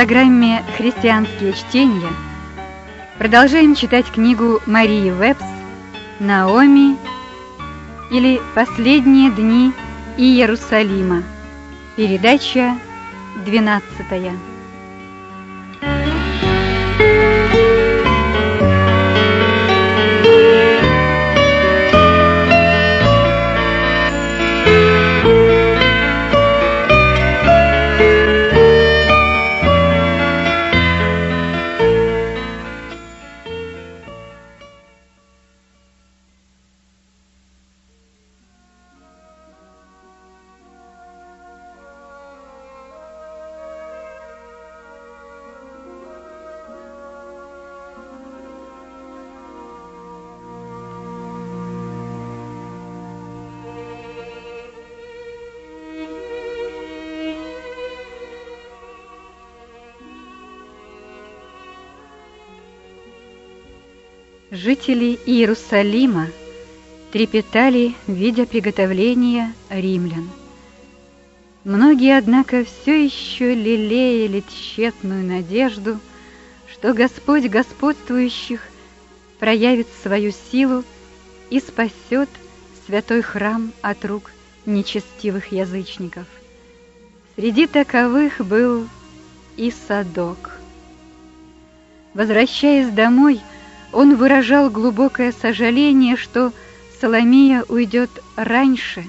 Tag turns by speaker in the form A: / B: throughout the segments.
A: Программе «Христианские чтения» продолжаем читать книгу Марии Вебс «Наоми» или «Последние дни Иерусалима». Передача 12. Жители Иерусалима трепетали, видя приготовления римлян. Многие, однако, все еще лелеяли тщетную надежду, что Господь господствующих проявит свою силу и спасет святой храм от рук нечестивых язычников. Среди таковых был и Садок. Возвращаясь домой, он выражал глубокое сожаление, что Соломия уйдет раньше,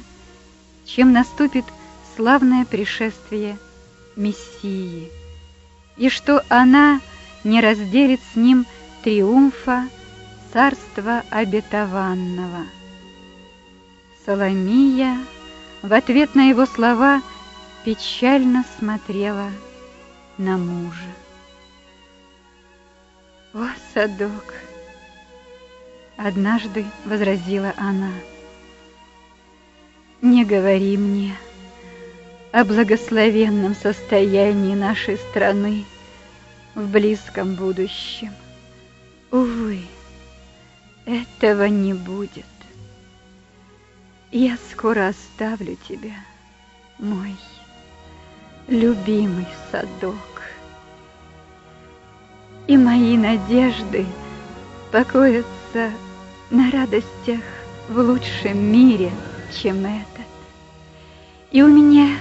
A: чем наступит славное пришествие Мессии, и что она не разделит с ним триумфа царства обетованного. Соломия в ответ на его слова печально смотрела на мужа. «О, садок!» Однажды возразила она. Не говори мне о благословенном состоянии нашей страны в близком будущем. Увы, этого не будет. Я скоро оставлю тебя, мой любимый садок. И мои надежды покоятся на радостях в лучшем мире, чем этот. И у меня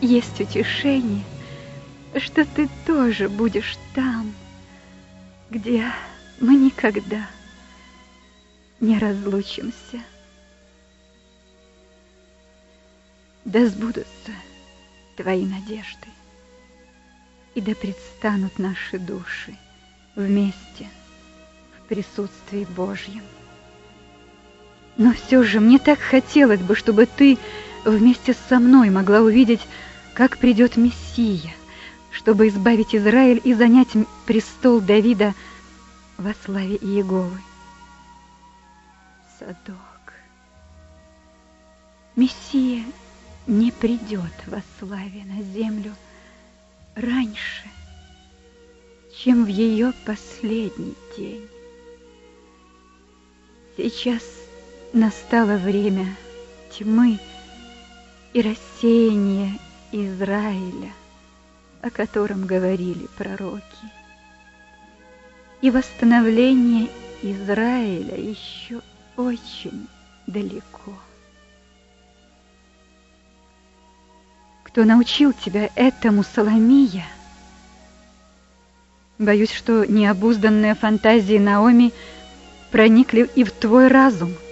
A: есть утешение, что ты тоже будешь там, где мы никогда не разлучимся. Да сбудутся твои надежды, и да предстанут наши души вместе в присутствии Божьем. Но все же мне так хотелось бы, чтобы ты вместе со мной могла увидеть, как придет Мессия, чтобы избавить Израиль и занять престол Давида во славе Иеговы. Садок. Мессия не придет во славе на землю раньше, чем в ее последний день. Сейчас Настало время тьмы и рассеяния Израиля, о котором говорили пророки. И восстановление Израиля еще очень далеко. Кто научил тебя этому, Соломия? Боюсь, что необузданные фантазии Наоми проникли и в твой разум –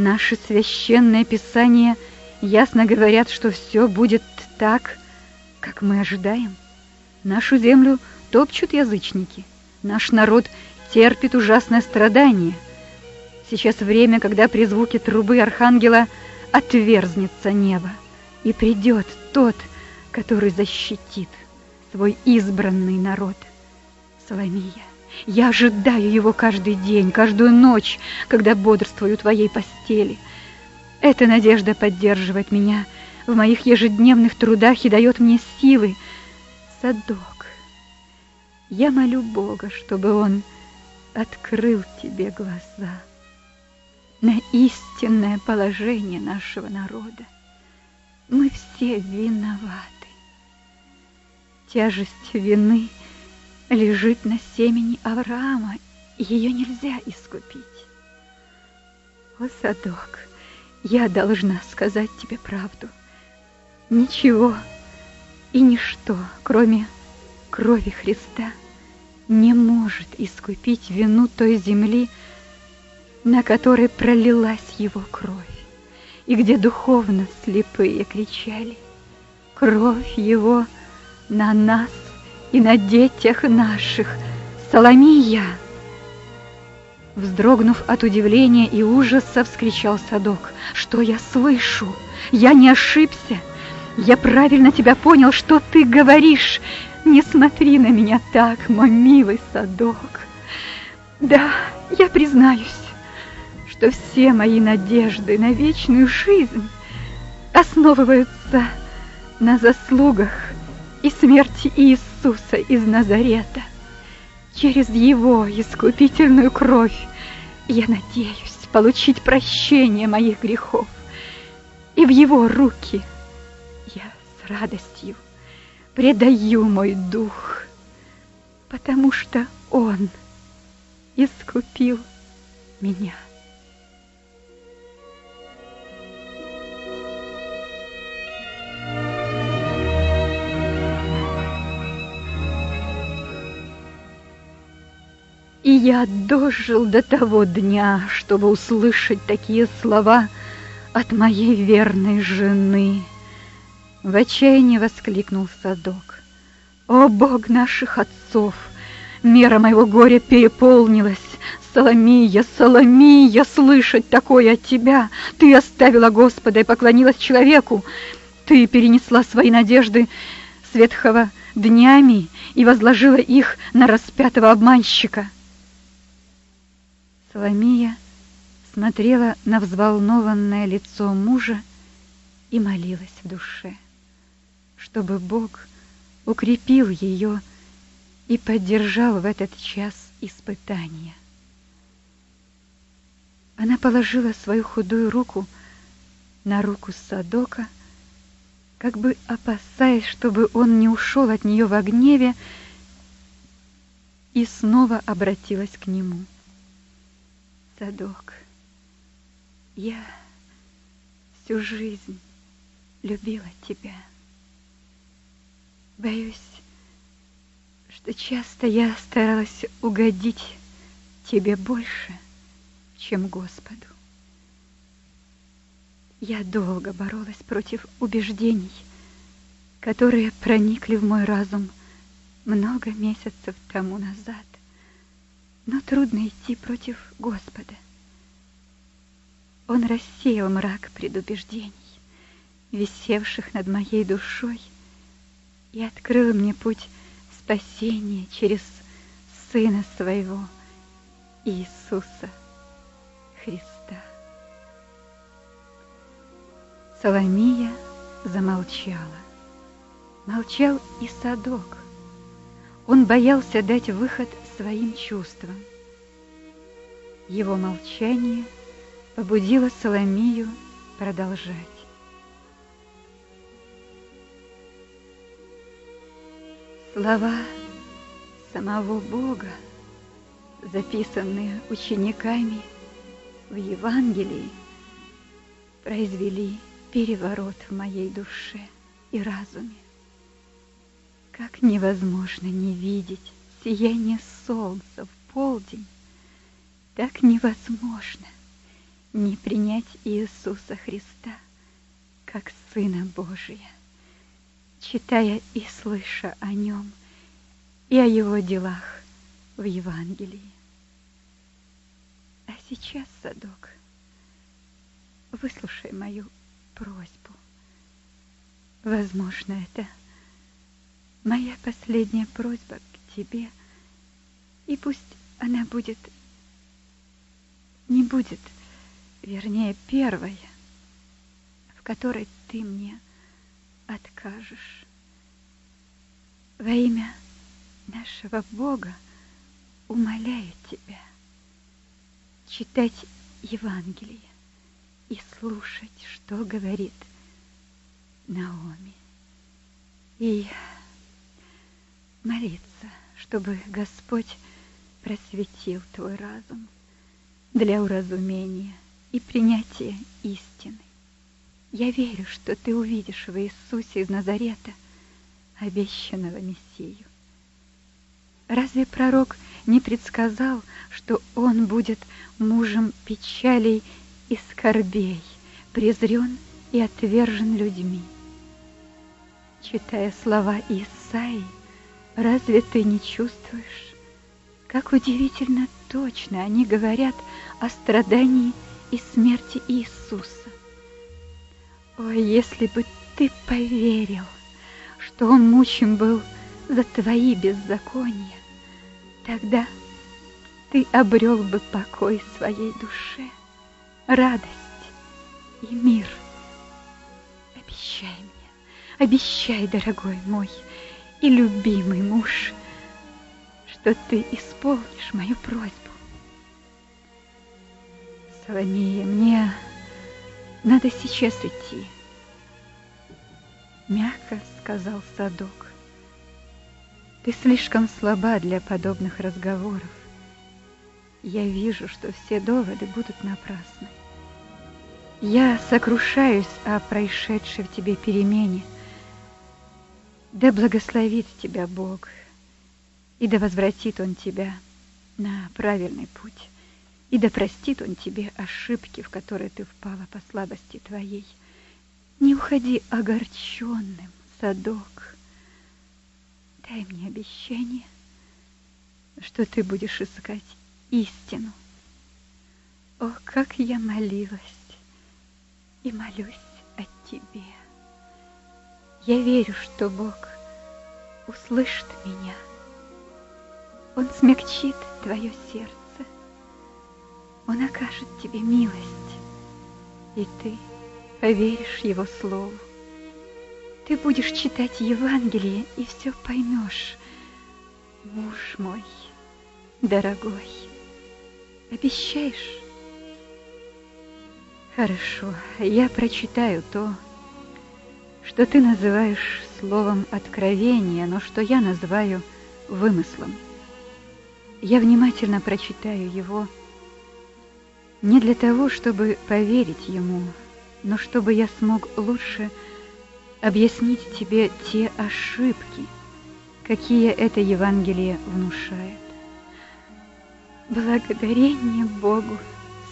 A: Наши священные писания ясно говорят, что все будет так, как мы ожидаем. Нашу землю топчут язычники. Наш народ терпит ужасное страдание. Сейчас время, когда при звуке трубы архангела отверзнется небо, и придет тот, который защитит свой избранный народ. Соломия. Я ожидаю его каждый день, каждую ночь, когда бодрствую в твоей постели. Эта надежда поддерживает меня в моих ежедневных трудах и дает мне силы. Садок, я молю Бога, чтобы Он открыл тебе глаза на истинное положение нашего народа. Мы все виноваты. Тяжесть вины лежит на семени Авраама, и ее нельзя искупить. О, садок, я должна сказать тебе правду. Ничего и ничто, кроме крови Христа, не может искупить вину той земли, на которой пролилась его кровь, и где духовно слепые кричали. Кровь его на нас и на детях наших, Соломия! Вздрогнув от удивления и ужаса, вскричал Садок. Что я слышу? Я не ошибся. Я правильно тебя понял, что ты говоришь. Не смотри на меня так, мой милый Садок. Да, я признаюсь, что все мои надежды на вечную жизнь основываются на заслугах и смерти Иисуса из Назарета. Через Его искупительную кровь я надеюсь получить прощение моих грехов. И в Его руки я с радостью предаю мой дух, потому что Он искупил меня. И я дожил до того дня, чтобы услышать такие слова от моей верной жены. В отчаянии воскликнул Садок. О, Бог наших отцов! Мера моего горя переполнилась. Соломия, Соломия, слышать такое от тебя! Ты оставила Господа и поклонилась человеку. Ты перенесла свои надежды с днями и возложила их на распятого обманщика. Соломия смотрела на взволнованное лицо мужа и молилась в душе, чтобы Бог укрепил ее и поддержал в этот час испытания. Она положила свою худую руку на руку Садока, как бы опасаясь, чтобы он не ушел от нее в гневе, и снова обратилась к нему — садок. Я всю жизнь любила тебя. Боюсь, что часто я старалась угодить тебе больше, чем Господу. Я долго боролась против убеждений, которые проникли в мой разум много месяцев тому назад но трудно идти против Господа. Он рассеял мрак предубеждений, висевших над моей душой, и открыл мне путь спасения через Сына Своего, Иисуса Христа. Соломия замолчала. Молчал и Садок. Он боялся дать выход своим чувствам. Его молчание побудило Соломию продолжать. Слова самого Бога, записанные учениками в Евангелии, произвели переворот в моей душе и разуме. Как невозможно не видеть сияние солнца в полдень, так невозможно не принять Иисуса Христа как Сына Божия, читая и слыша о Нем и о Его делах в Евангелии. А сейчас, Садок, выслушай мою просьбу. Возможно, это моя последняя просьба тебе, и пусть она будет, не будет, вернее, первая, в которой ты мне откажешь. Во имя нашего Бога умоляю тебя читать Евангелие и слушать, что говорит Наоми. И молиться, чтобы Господь просветил твой разум для уразумения и принятия истины. Я верю, что ты увидишь в Иисусе из Назарета обещанного Мессию. Разве пророк не предсказал, что он будет мужем печалей и скорбей, презрен и отвержен людьми? Читая слова Исаии, разве ты не чувствуешь, как удивительно точно они говорят о страдании и смерти Иисуса? Ой, если бы ты поверил, что Он мучим был за твои беззакония, тогда ты обрел бы покой своей душе, радость и мир. Обещай мне, обещай, дорогой мой и любимый муж, что ты исполнишь мою просьбу. Соломея, мне надо сейчас идти. Мягко сказал Садок. Ты слишком слаба для подобных разговоров. Я вижу, что все доводы будут напрасны. Я сокрушаюсь о происшедшей в тебе перемене. Да благословит тебя Бог, и да возвратит Он тебя на правильный путь и да простит он тебе ошибки, в которые ты впала по слабости твоей. Не уходи огорченным, садок. Дай мне обещание, что ты будешь искать истину. О, как я молилась и молюсь о тебе. Я верю, что Бог услышит меня. Он смягчит твое сердце. Он окажет тебе милость, и ты поверишь Его Слову. Ты будешь читать Евангелие и все поймешь. Муж мой, дорогой, обещаешь? Хорошо, я прочитаю то, что ты называешь словом откровения, но что я называю вымыслом. Я внимательно прочитаю его, не для того, чтобы поверить ему, но чтобы я смог лучше объяснить тебе те ошибки, какие это Евангелие внушает. Благодарение Богу,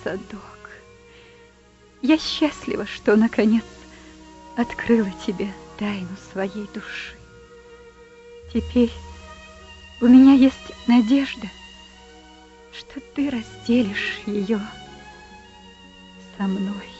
A: садок. Я счастлива, что, наконец, открыла тебе тайну своей души. Теперь у меня есть надежда, что ты разделишь ее со мной.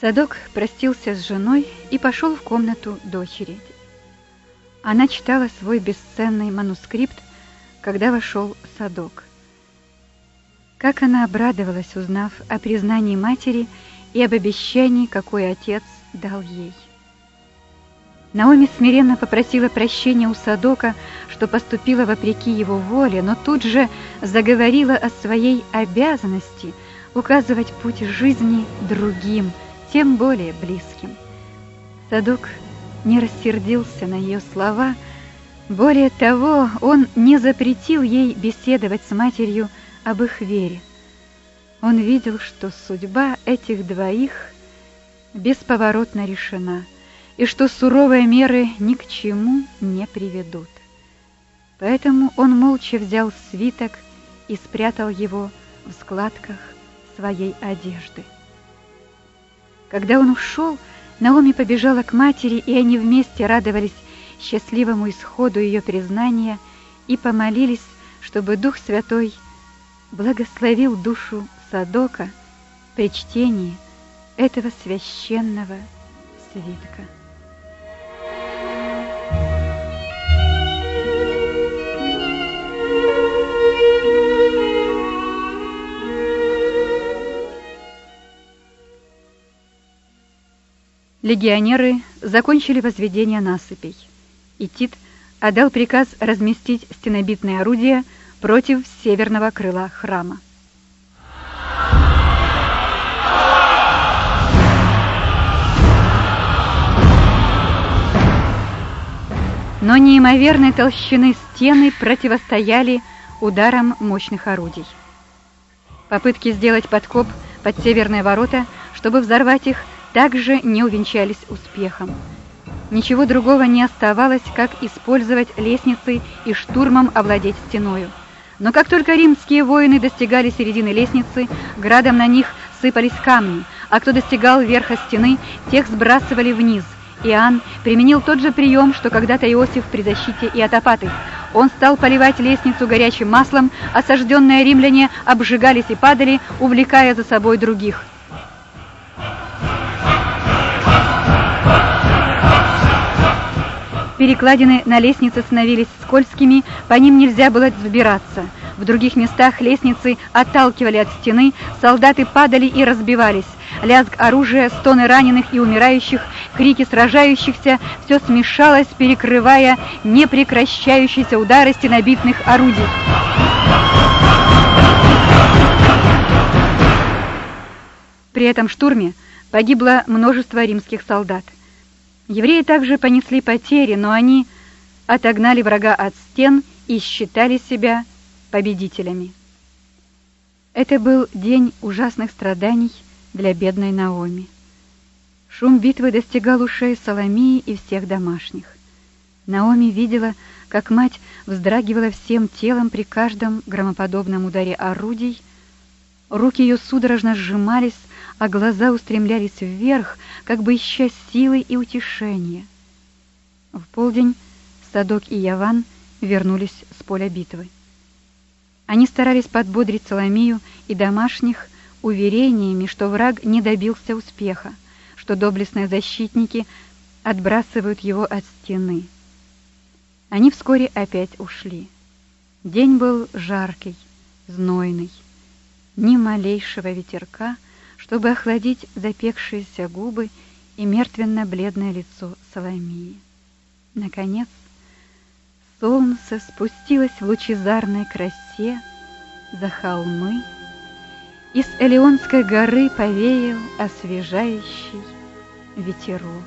A: Садок простился с женой и пошел в комнату дочери. Она читала свой бесценный манускрипт, когда вошел Садок. Как она обрадовалась, узнав о признании матери и об обещании, какой отец дал ей. Наоми смиренно попросила прощения у Садока, что поступила вопреки его воле, но тут же заговорила о своей обязанности указывать путь жизни другим, тем более близким. Садок не рассердился на ее слова, более того, он не запретил ей беседовать с матерью об их вере. Он видел, что судьба этих двоих бесповоротно решена, и что суровые меры ни к чему не приведут. Поэтому он молча взял свиток и спрятал его в складках своей одежды. Когда он ушел, Наоми побежала к матери, и они вместе радовались счастливому исходу ее признания и помолились, чтобы Дух Святой благословил душу Садока при чтении этого священного свитка. Легионеры закончили возведение насыпей, и Тит отдал приказ разместить стенобитные орудия против северного крыла храма. Но неимоверной толщины стены противостояли ударам мощных орудий. Попытки сделать подкоп под северные ворота, чтобы взорвать их, также не увенчались успехом. Ничего другого не оставалось, как использовать лестницы и штурмом овладеть стеною. Но как только римские воины достигали середины лестницы, градом на них сыпались камни, а кто достигал верха стены, тех сбрасывали вниз. Иоанн применил тот же прием, что когда-то Иосиф при защите Иотопаты. Он стал поливать лестницу горячим маслом, осажденные римляне обжигались и падали, увлекая за собой других. Перекладины на лестнице становились скользкими, по ним нельзя было взбираться. В других местах лестницы отталкивали от стены, солдаты падали и разбивались. Лязг оружия, стоны раненых и умирающих, крики сражающихся — все смешалось, перекрывая непрекращающиеся удары стенобитных орудий. При этом штурме погибло множество римских солдат. Евреи также понесли потери, но они отогнали врага от стен и считали себя победителями. Это был день ужасных страданий для бедной Наоми. Шум битвы достигал ушей Соломии и всех домашних. Наоми видела, как мать вздрагивала всем телом при каждом громоподобном ударе орудий, руки ее судорожно сжимались, а глаза устремлялись вверх, как бы ища силы и утешения. В полдень Садок и Яван вернулись с поля битвы. Они старались подбодрить Соломию и домашних уверениями, что враг не добился успеха, что доблестные защитники отбрасывают его от стены. Они вскоре опять ушли. День был жаркий, знойный. Ни малейшего ветерка — чтобы охладить запекшиеся губы и мертвенно-бледное лицо Соломии. Наконец, солнце спустилось в лучезарной красе за холмы, и с Элеонской горы повеял освежающий ветерок.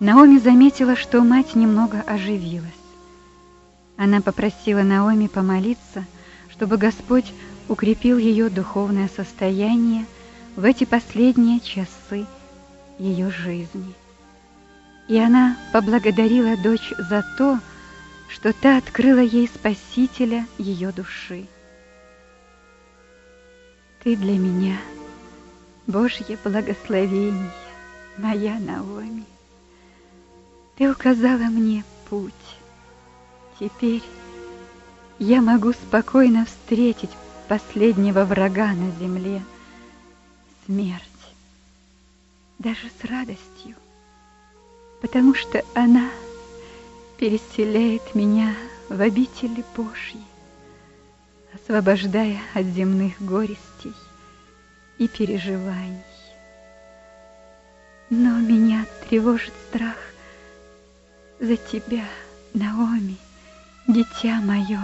A: Наоми заметила, что мать немного оживилась. Она попросила Наоми помолиться, чтобы Господь укрепил ее духовное состояние в эти последние часы ее жизни. И она поблагодарила дочь за то, что та открыла ей Спасителя ее души. Ты для меня Божье благословение, моя Наоми. Ты указала мне путь. Теперь я могу спокойно встретить последнего врага на земле — смерть, даже с радостью, потому что она переселяет меня в обители Божьи, освобождая от земных горестей и переживаний. Но меня тревожит страх за тебя, Наоми дитя мое,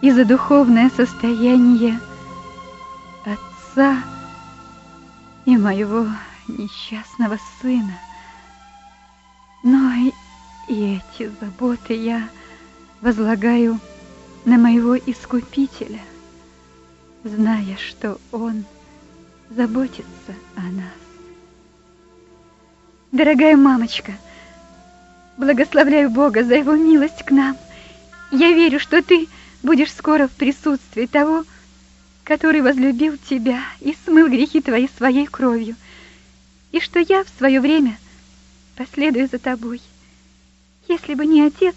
A: и за духовное состояние отца и моего несчастного сына. Но и, и эти заботы я возлагаю на моего Искупителя, зная, что Он заботится о нас. Дорогая мамочка, — Благословляю Бога за его милость к нам. Я верю, что ты будешь скоро в присутствии того, который возлюбил тебя и смыл грехи твои своей кровью, и что я в свое время последую за тобой. Если бы не отец,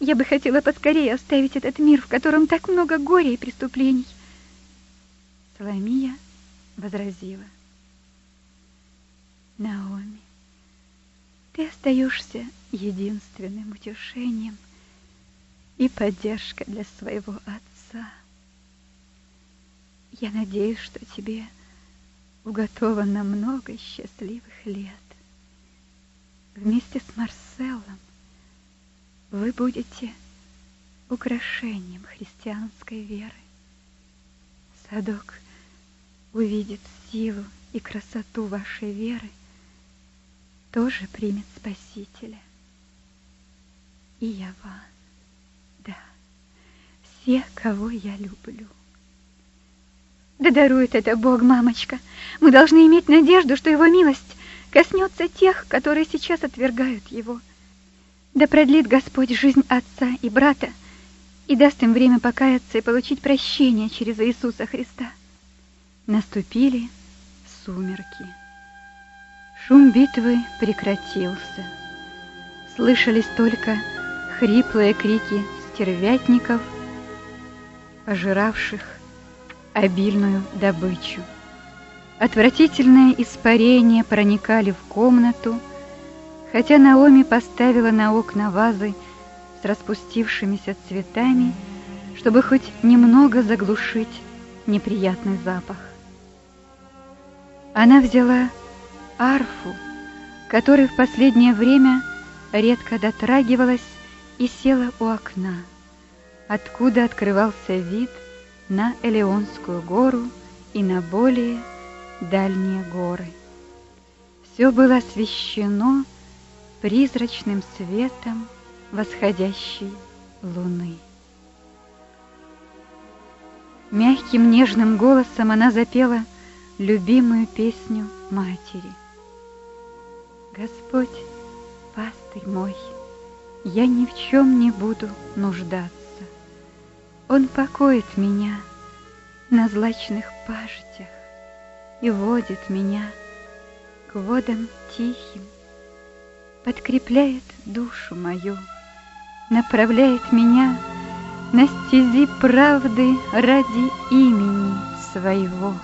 A: я бы хотела поскорее оставить этот мир, в котором так много горя и преступлений. Соломия возразила. Наоми, ты остаешься единственным утешением и поддержкой для своего отца. Я надеюсь, что тебе уготовано много счастливых лет. Вместе с Марселом вы будете украшением христианской веры. Садок увидит силу и красоту вашей веры, тоже примет Спасителя. И я вам, да, все, кого я люблю. Да дарует это Бог, мамочка. Мы должны иметь надежду, что Его милость коснется тех, которые сейчас отвергают Его. Да продлит Господь жизнь отца и брата и даст им время покаяться и получить прощение через Иисуса Христа. Наступили сумерки. Шум битвы прекратился. Слышались только хриплые крики стервятников, пожиравших обильную добычу. Отвратительные испарения проникали в комнату, хотя Наоми поставила на окна вазы с распустившимися цветами, чтобы хоть немного заглушить неприятный запах. Она взяла арфу, которой в последнее время редко дотрагивалась, и села у окна, откуда открывался вид на Элеонскую гору и на более дальние горы. Все было освещено призрачным светом восходящей луны. Мягким нежным голосом она запела любимую песню матери. Господь, пастырь мой, я ни в чем не буду нуждаться. Он покоит меня на злачных пажитях и водит меня к водам тихим, подкрепляет душу мою, направляет меня на стези правды ради имени своего.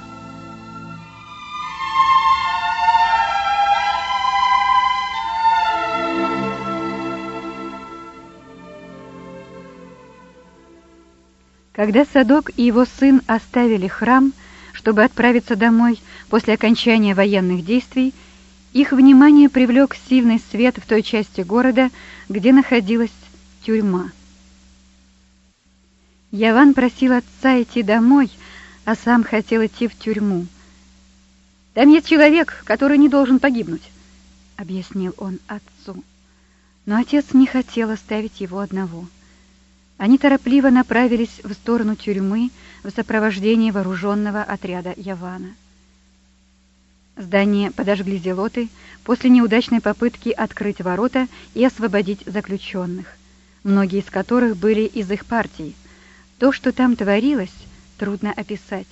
A: Когда Садок и его сын оставили храм, чтобы отправиться домой после окончания военных действий, их внимание привлек сильный свет в той части города, где находилась тюрьма. Яван просил отца идти домой, а сам хотел идти в тюрьму. «Там есть человек, который не должен погибнуть», — объяснил он отцу. Но отец не хотел оставить его одного — они торопливо направились в сторону тюрьмы в сопровождении вооруженного отряда Явана. Здание подожгли зелоты после неудачной попытки открыть ворота и освободить заключенных, многие из которых были из их партии. То, что там творилось, трудно описать.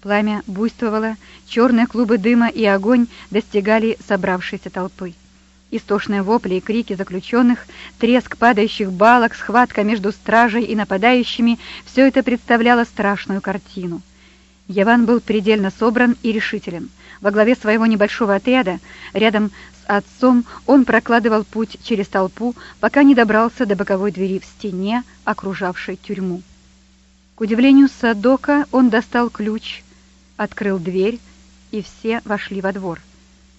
A: Пламя буйствовало, черные клубы дыма и огонь достигали собравшейся толпы. Истошные вопли и крики заключенных, треск падающих балок, схватка между стражей и нападающими — все это представляло страшную картину. Яван был предельно собран и решителен. Во главе своего небольшого отряда, рядом с отцом, он прокладывал путь через толпу, пока не добрался до боковой двери в стене, окружавшей тюрьму. К удивлению Садока он достал ключ, открыл дверь, и все вошли во двор.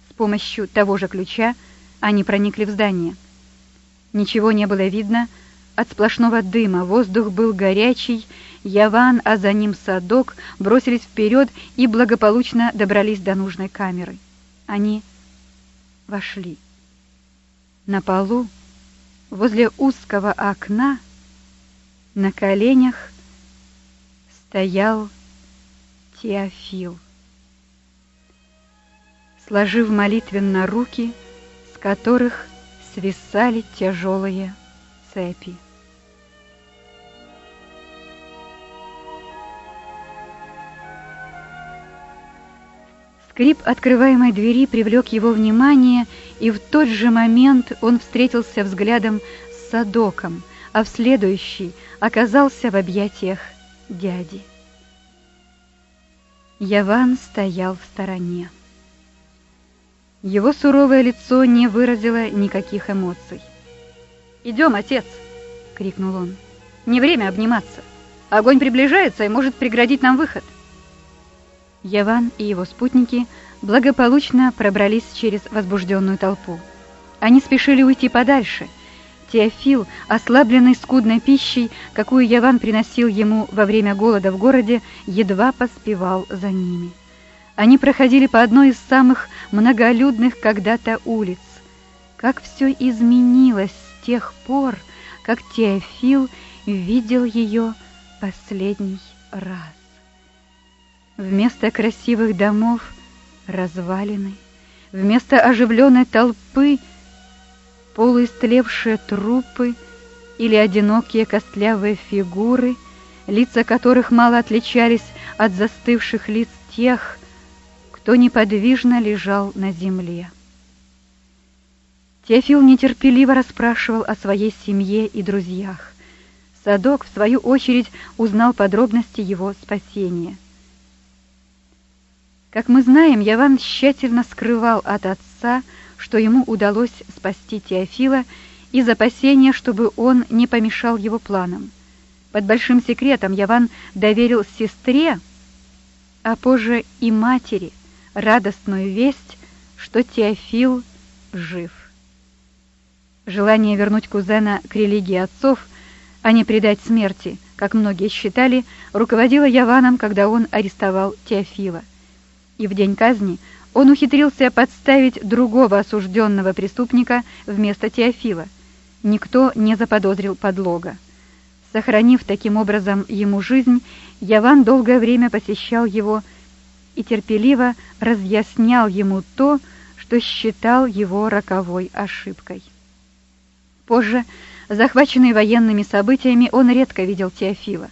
A: С помощью того же ключа они проникли в здание. Ничего не было видно от сплошного дыма, воздух был горячий, Яван, а за ним Садок бросились вперед и благополучно добрались до нужной камеры. Они вошли. На полу, возле узкого окна, на коленях стоял Теофил. Сложив молитвенно руки, которых свисали тяжелые цепи. Скрип открываемой двери привлек его внимание, и в тот же момент он встретился взглядом с Садоком, а в следующий оказался в объятиях дяди. Яван стоял в стороне. Его суровое лицо не выразило никаких эмоций. «Идем, отец!» — крикнул он. «Не время обниматься. Огонь приближается и может преградить нам выход». Яван и его спутники благополучно пробрались через возбужденную толпу. Они спешили уйти подальше. Теофил, ослабленный скудной пищей, какую Яван приносил ему во время голода в городе, едва поспевал за ними. Они проходили по одной из самых многолюдных когда-то улиц. Как все изменилось с тех пор, как Теофил видел ее последний раз. Вместо красивых домов — развалины, вместо оживленной толпы — полуистлевшие трупы или одинокие костлявые фигуры, лица которых мало отличались от застывших лиц тех, кто неподвижно лежал на земле. Теофил нетерпеливо расспрашивал о своей семье и друзьях. Садок, в свою очередь, узнал подробности его спасения. Как мы знаем, Яван тщательно скрывал от отца, что ему удалось спасти Теофила из опасения, чтобы он не помешал его планам. Под большим секретом Яван доверил сестре, а позже и матери, радостную весть, что Теофил жив. Желание вернуть кузена к религии отцов, а не предать смерти, как многие считали, руководило Яваном, когда он арестовал Теофила. И в день казни он ухитрился подставить другого осужденного преступника вместо Теофила. Никто не заподозрил подлога. Сохранив таким образом ему жизнь, Яван долгое время посещал его и терпеливо разъяснял ему то, что считал его роковой ошибкой. Позже, захваченный военными событиями, он редко видел Теофила.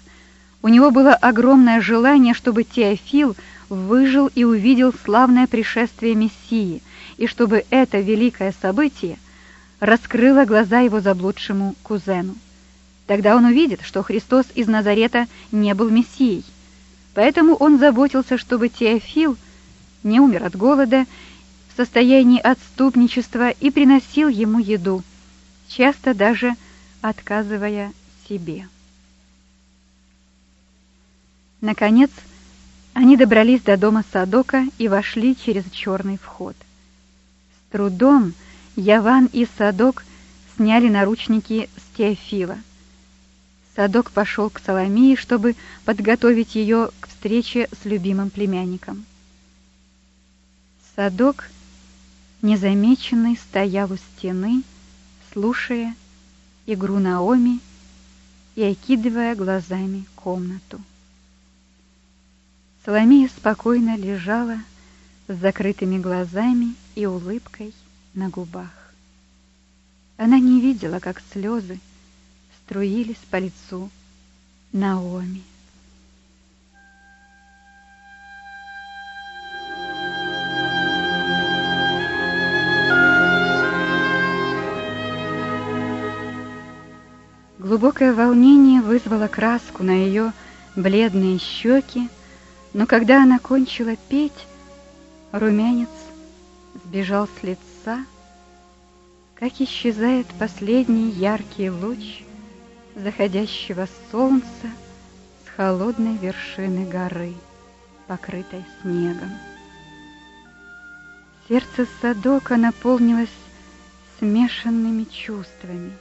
A: У него было огромное желание, чтобы Теофил выжил и увидел славное пришествие Мессии, и чтобы это великое событие раскрыло глаза его заблудшему кузену. Тогда он увидит, что Христос из Назарета не был Мессией, Поэтому он заботился, чтобы Теофил не умер от голода, в состоянии отступничества и приносил ему еду, часто даже отказывая себе. Наконец, они добрались до дома Садока и вошли через черный вход. С трудом Яван и Садок сняли наручники с Теофила. Садок пошел к Соломии, чтобы подготовить ее к встрече с любимым племянником. Садок, незамеченный, стоял у стены, слушая игру Наоми и окидывая глазами комнату. Соломия спокойно лежала с закрытыми глазами и улыбкой на губах. Она не видела, как слезы струились по лицу Наоми. Глубокое волнение вызвало краску на ее бледные щеки, но когда она кончила петь, румянец сбежал с лица, как исчезает последний яркий луч заходящего солнца с холодной вершины горы, покрытой снегом. Сердце Садока наполнилось смешанными чувствами.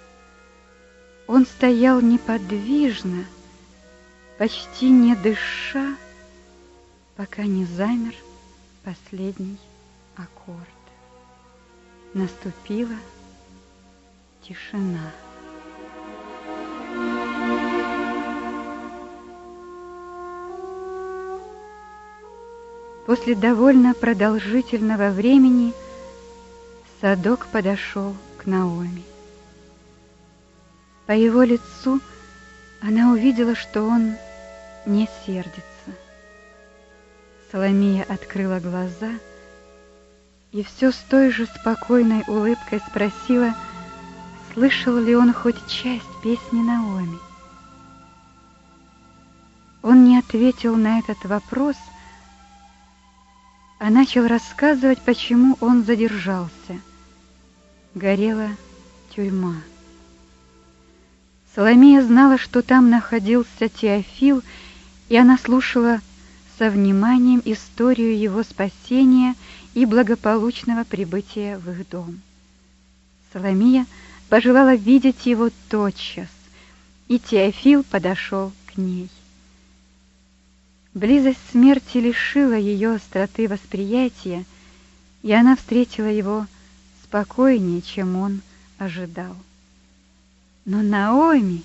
A: Он стоял неподвижно, почти не дыша, пока не замер последний аккорд. Наступила тишина. После довольно продолжительного времени Садок подошел к Наоми. По его лицу она увидела, что он не сердится. Соломия открыла глаза и все с той же спокойной улыбкой спросила, слышал ли он хоть часть песни Наоми. Он не ответил на этот вопрос — а начал рассказывать, почему он задержался. Горела тюрьма. Соломея знала, что там находился Теофил, и она слушала со вниманием историю его спасения и благополучного прибытия в их дом. Соломия пожелала видеть его тотчас, и Теофил подошел к ней. Близость смерти лишила ее остроты восприятия, и она встретила его спокойнее, чем он ожидал. Но Наоми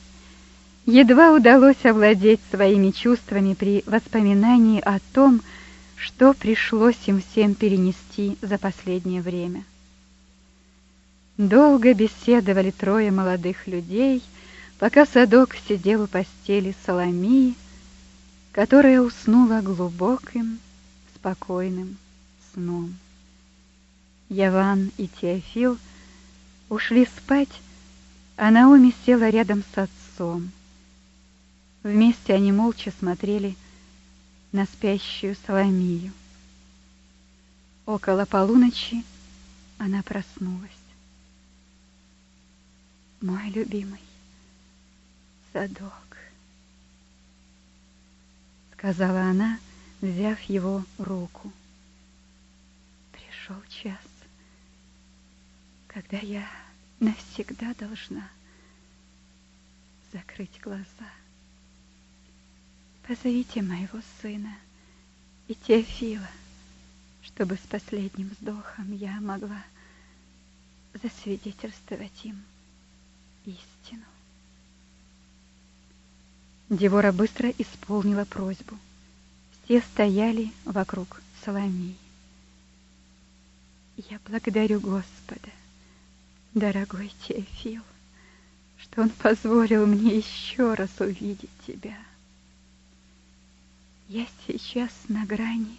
A: едва удалось овладеть своими чувствами при воспоминании о том, что пришлось им всем перенести за последнее время. Долго беседовали трое молодых людей, пока Садок сидел у постели Соломии, которая уснула глубоким, спокойным сном. Яван и Теофил ушли спать, а Наоми села рядом с отцом. Вместе они молча смотрели на спящую Соломию. Около полуночи она проснулась. Мой любимый садок, сказала она, взяв его руку. Пришел час, когда я навсегда должна закрыть глаза. Позовите моего сына и Теофила, чтобы с последним вздохом я могла засвидетельствовать им истину. Девора быстро исполнила просьбу. Все стояли вокруг Соломии. Я благодарю Господа, дорогой Теофил, что Он позволил мне еще раз увидеть тебя. Я сейчас на грани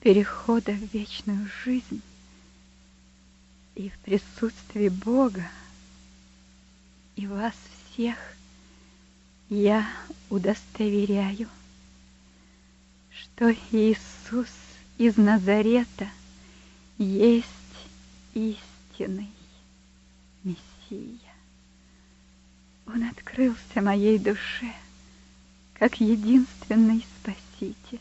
A: перехода в вечную жизнь, и в присутствии Бога и вас всех я удостоверяю, что Иисус из Назарета есть истинный Мессия. Он открылся моей душе как единственный Спаситель.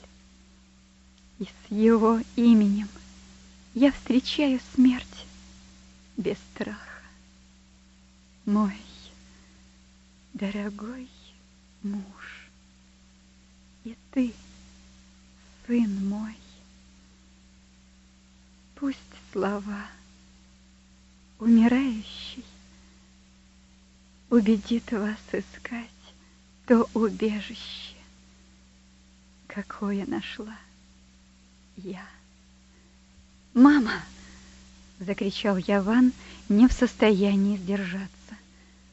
A: И с Его именем я встречаю смерть без страха. Мой дорогой муж, и ты, сын мой, пусть слова умирающий убедит вас искать то убежище, какое нашла я. «Мама!» — закричал Яван, не в состоянии сдержаться.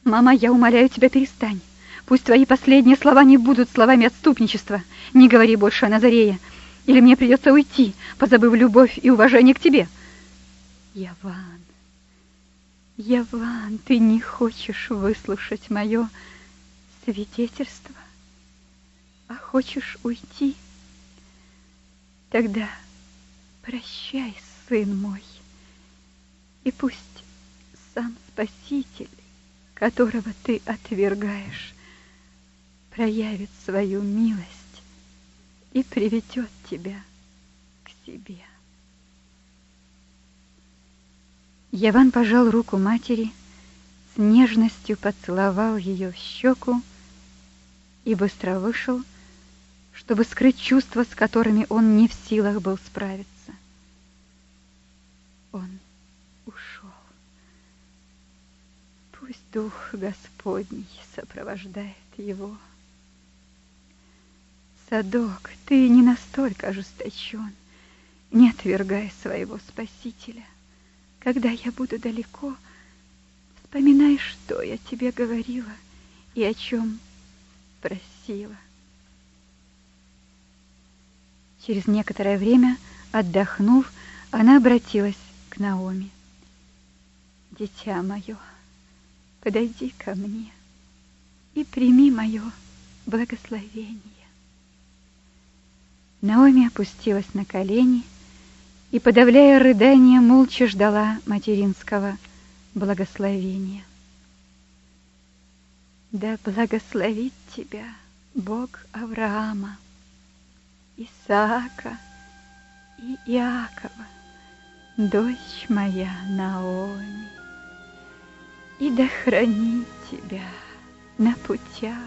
A: «Мама, я умоляю тебя, перестань. Пусть твои последние слова не будут словами отступничества. Не говори больше о Назарее, или мне придется уйти, позабыв любовь и уважение к тебе». «Яван, Яван, ты не хочешь выслушать мое свидетельство, а хочешь уйти? Тогда прощай, сын мой, и пусть сам Спаситель которого ты отвергаешь, проявит свою милость и приведет тебя к себе. Яван пожал руку матери, с нежностью поцеловал ее в щеку и быстро вышел, чтобы скрыть чувства, с которыми он не в силах был справиться. Он Пусть Дух Господний сопровождает его. Садок, ты не настолько ожесточен, не отвергай своего Спасителя. Когда я буду далеко, вспоминай, что я тебе говорила и о чем просила. Через некоторое время, отдохнув, она обратилась к Наоми. «Дитя мое, подойди ко мне и прими мое благословение. Наоми опустилась на колени и, подавляя рыдание, молча ждала материнского благословения. Да благословит тебя Бог Авраама, Исаака и Иакова, дочь моя Наоми, и да хранит тебя на путях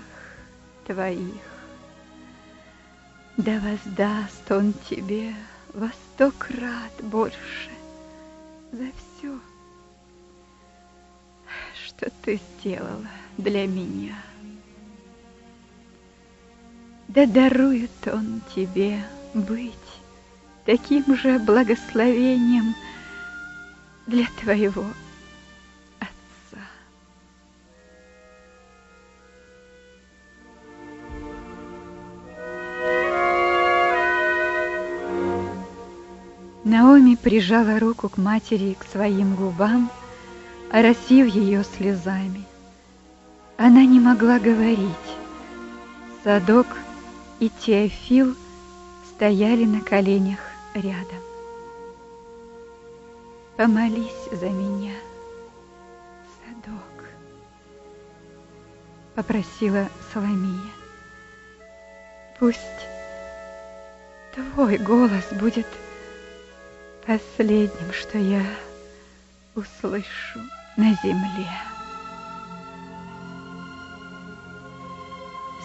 A: твоих. Да воздаст он тебе во сто крат больше за все, что ты сделала для меня. Да дарует он тебе быть таким же благословением для твоего Прижала руку к матери к своим губам, оросив ее слезами. Она не могла говорить. Садок и Теофил стояли на коленях рядом. Помолись за меня, Садок, попросила Соломия. Пусть твой голос будет последним, что я услышу на земле.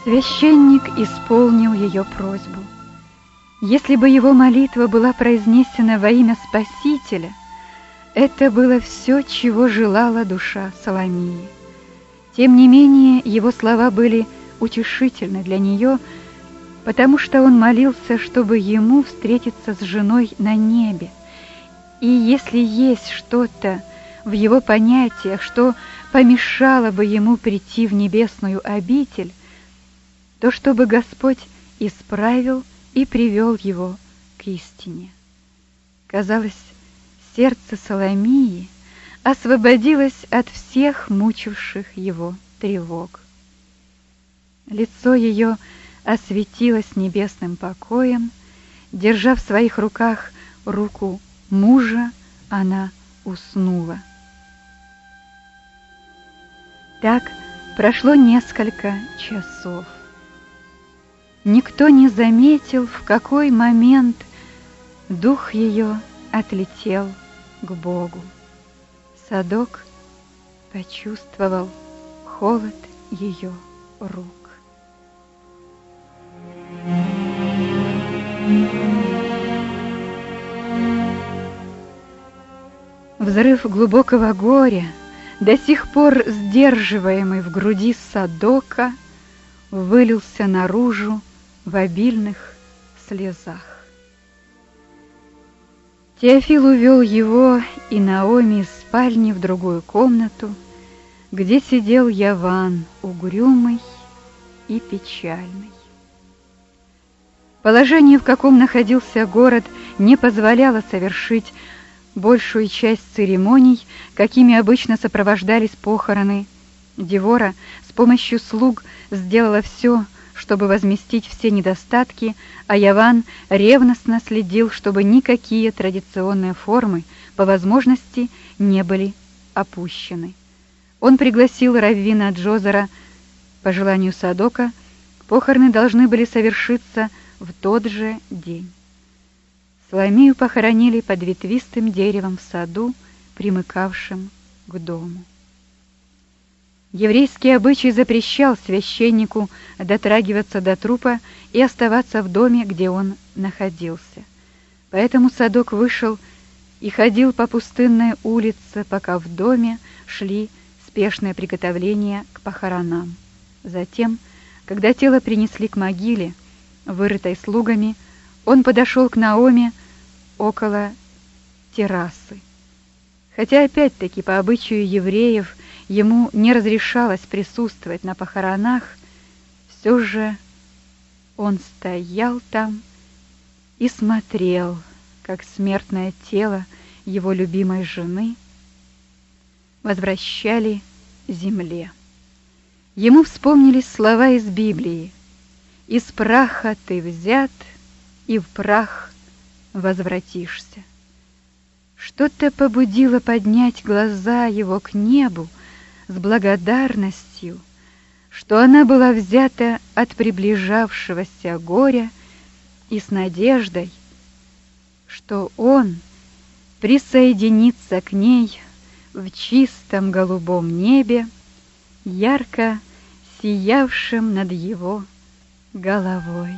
A: Священник исполнил ее просьбу. Если бы его молитва была произнесена во имя Спасителя, это было все, чего желала душа Соломии. Тем не менее, его слова были утешительны для нее, потому что он молился, чтобы ему встретиться с женой на небе. И если есть что-то в его понятиях, что помешало бы ему прийти в небесную обитель, то чтобы Господь исправил и привел его к истине. Казалось, сердце Соломии освободилось от всех мучивших его тревог. Лицо ее осветилось небесным покоем, держа в своих руках руку мужа, она уснула. Так прошло несколько часов. Никто не заметил, в какой момент дух ее отлетел к Богу. Садок почувствовал холод ее рук. Взрыв глубокого горя, до сих пор сдерживаемый в груди Садока, вылился наружу в обильных слезах. Теофил увел его и Наоми из спальни в другую комнату, где сидел Яван, угрюмый и печальный. Положение, в каком находился город, не позволяло совершить большую часть церемоний, какими обычно сопровождались похороны. Девора с помощью слуг сделала все, чтобы возместить все недостатки, а Яван ревностно следил, чтобы никакие традиционные формы по возможности не были опущены. Он пригласил Раввина Джозера по желанию Садока, похороны должны были совершиться в тот же день. Соломею похоронили под ветвистым деревом в саду, примыкавшем к дому. Еврейский обычай запрещал священнику дотрагиваться до трупа и оставаться в доме, где он находился. Поэтому Садок вышел и ходил по пустынной улице, пока в доме шли спешные приготовления к похоронам. Затем, когда тело принесли к могиле, вырытой слугами, он подошел к Наоме около террасы. Хотя опять-таки по обычаю евреев ему не разрешалось присутствовать на похоронах, все же он стоял там и смотрел, как смертное тело его любимой жены возвращали земле. Ему вспомнились слова из Библии «Из праха ты взят, и в прах возвратишься». Что-то побудило поднять глаза его к небу, с благодарностью, что она была взята от приближавшегося горя и с надеждой, что он присоединится к ней в чистом голубом небе, ярко сиявшем над его головой.